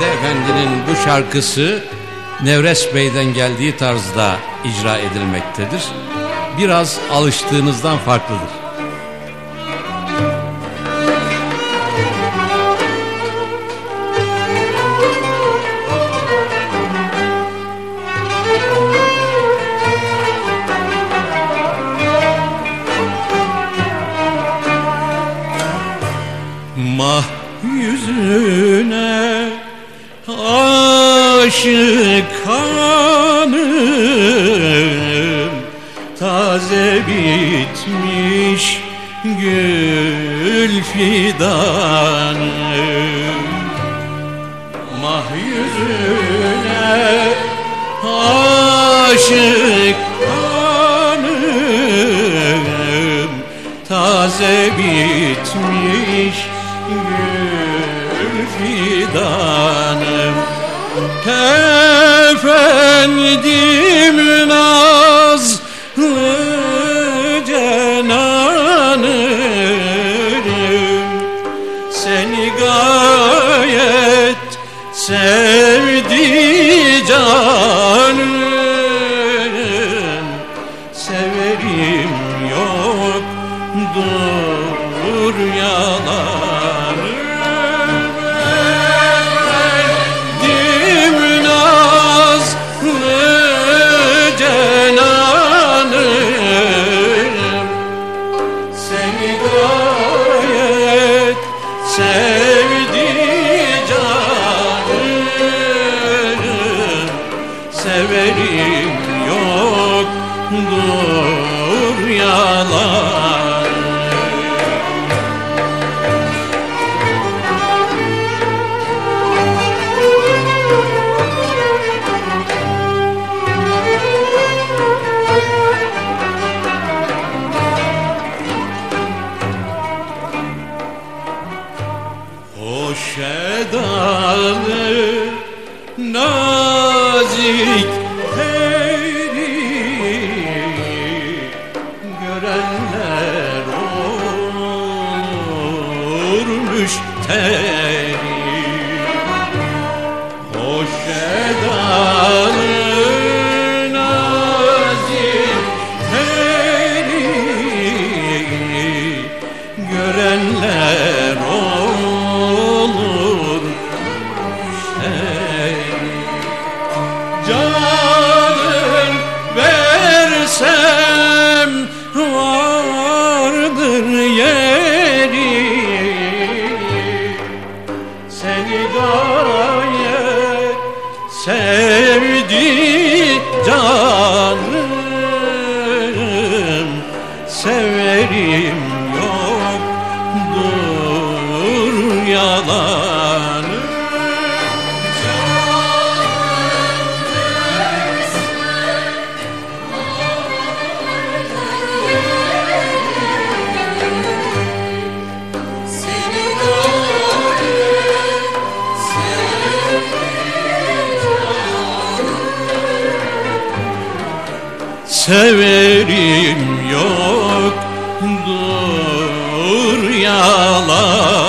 Feride Efendi'nin bu şarkısı Nevres Bey'den geldiği tarzda icra edilmektedir. Biraz alıştığınızdan farklıdır. Mah yüzüne kanım Taze bitmiş gül fidanım. Mah yüzüne aşık kanım Taze bitmiş gül fidanım Efendim nazlı cenanım Seni gayet sevdi canım Severim Hoş edalı nazik teri Görenler olur müşteri Hoş olur müşteri Canın versem vardır yeri. Seni gayet sevdi canım Severim yoktur yalan